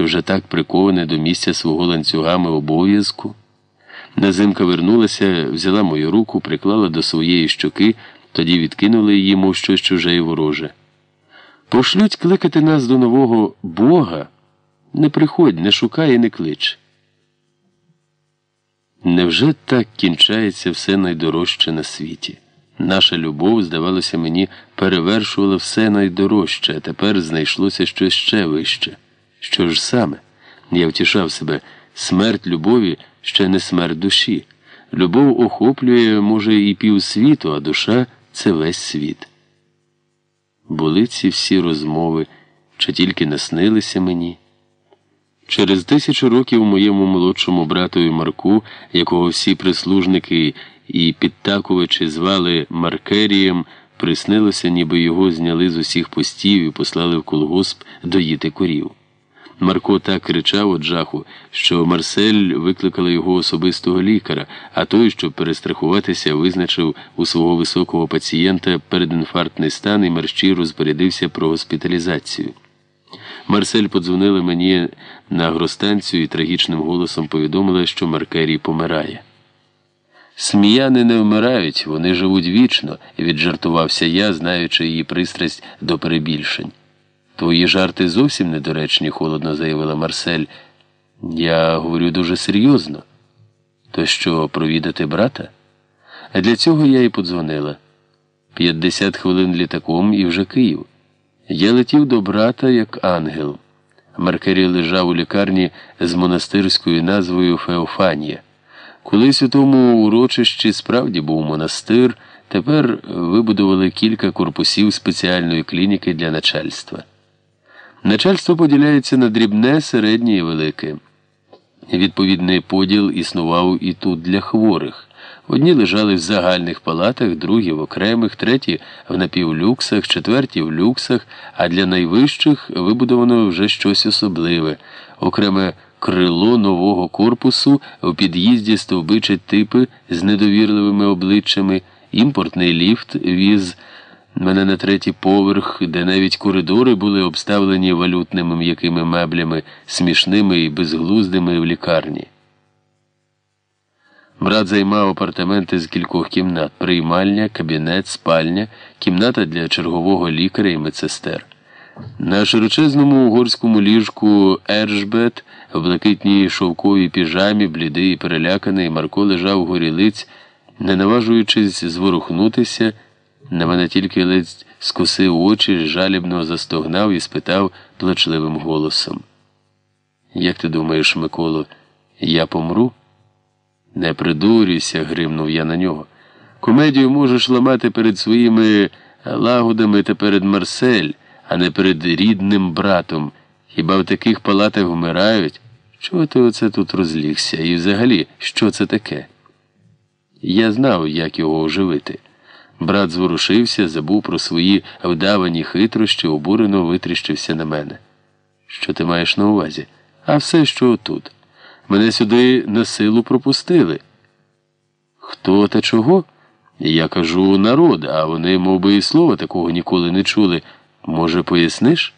що вже так приковане до місця свого ланцюгами обов'язку. Назимка вернулася, взяла мою руку, приклала до своєї щоки, тоді відкинула її, мов щось чуже і вороже. Пошлють кликати нас до нового Бога. Не приходь, не шукай і не клич. Невже так кінчається все найдорожче на світі? Наша любов, здавалося мені, перевершувала все найдорожче, а тепер знайшлося щось ще вище. Що ж саме? Я втішав себе, смерть любові ще не смерть душі. Любов охоплює, може, і півсвіту, а душа це весь світ. Були ці всі розмови, чи тільки наснилися мені. Через тисячу років моєму молодшому братові Марку, якого всі прислужники і підтакувачі звали Маркерієм, приснилося, ніби його зняли з усіх постів і послали в колгосп доїти корів. Марко так кричав от жаху, що Марсель викликала його особистого лікаря, а той, щоб перестрахуватися, визначив у свого високого пацієнта передінфарктний стан і мерщій розпорядився про госпіталізацію. Марсель подзвонила мені на агростанцію і трагічним голосом повідомила, що Маркерій помирає. Сміяни не вмирають, вони живуть вічно, віджартувався я, знаючи її пристрасть до перебільшень. Твої жарти зовсім недоречні, холодно заявила Марсель. Я говорю дуже серйозно. То що, провідати брата? А для цього я і подзвонила. П'ятдесят хвилин літаком і вже Київ. Я летів до брата як ангел. Маркері лежав у лікарні з монастирською назвою Феофанія. Колись у тому урочищі справді був монастир, тепер вибудували кілька корпусів спеціальної клініки для начальства. Начальство поділяється на дрібне, середнє і велике. Відповідний поділ існував і тут для хворих. Одні лежали в загальних палатах, другі в окремих, треті в напівлюксах, четверті в люксах, а для найвищих вибудовано вже щось особливе, окреме крило нового корпусу в під'їзді стовбичать типи з недовірливими обличчями, імпортний ліфт віз мене на третій поверх, де навіть коридори були обставлені валютними м'якими меблями, смішними і безглуздими в лікарні. Брат займав апартаменти з кількох кімнат приймальня, кабінет, спальня, кімната для чергового лікаря і медсестер. На широчезному угорському ліжку Ершбет, в блакитній шовковій піжамі, блідий і переляканий, Марко лежав горілиць, не наважуючись зворухнутися, на мене тільки ледь скосив очі, жалібно застогнав і спитав плачливим голосом. Як ти думаєш, Миколо, я помру? Не придурюйся, гримнув я на нього. Комедію можеш ламати перед своїми лагодами та перед Марсель, а не перед рідним братом. Хіба в таких палатах вмирають? Чого ти оце тут розлігся? І взагалі, що це таке? Я знав, як його оживити. Брат зворушився, забув про свої вдавані хитрощі, обурено витріщився на мене. Що ти маєш на увазі? А все, що отут. Мене сюди на силу пропустили. Хто та чого? Я кажу народ, а вони, мов би, і слова такого ніколи не чули. Може, поясниш?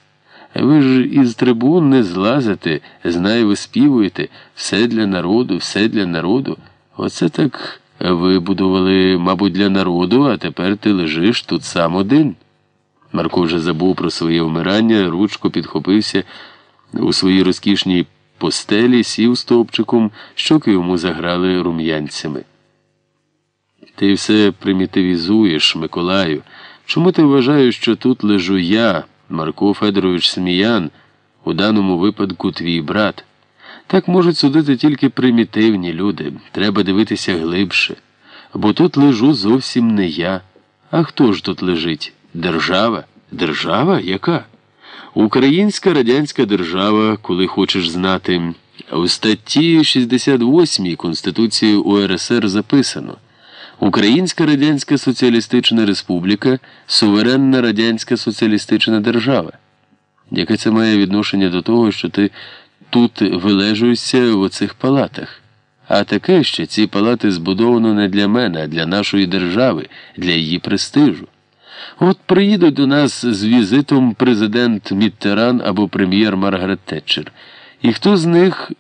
Ви ж із трибун не злазите, знай, виспівуєте все для народу, все для народу. Оце так вибудували, мабуть, для народу, а тепер ти лежиш тут сам один. Марко вже забув про своє вмирання, ручко підхопився у своїй розкішній постелі, сів стовпчиком, щоки йому заграли рум'янцями. Ти все примітивізуєш, Миколаю. Чому ти вважаєш, що тут лежу я, Марко Федорович Сміян, у даному випадку твій брат? Так можуть судити тільки примітивні люди. Треба дивитися глибше. Бо тут лежу зовсім не я. А хто ж тут лежить? Держава? Держава? Яка? Українська радянська держава, коли хочеш знати, у статті 68 Конституції УРСР записано Українська Радянська Соціалістична Республіка суверенна радянська соціалістична держава. Яке це має відношення до того, що ти тут вилежуються в оцих палатах? А таке ще ці палати збудовано не для мене, а для нашої держави, для її престижу. От приїдуть до нас з візитом президент Міттеран або прем'єр Маргарет Тетчер, І хто з них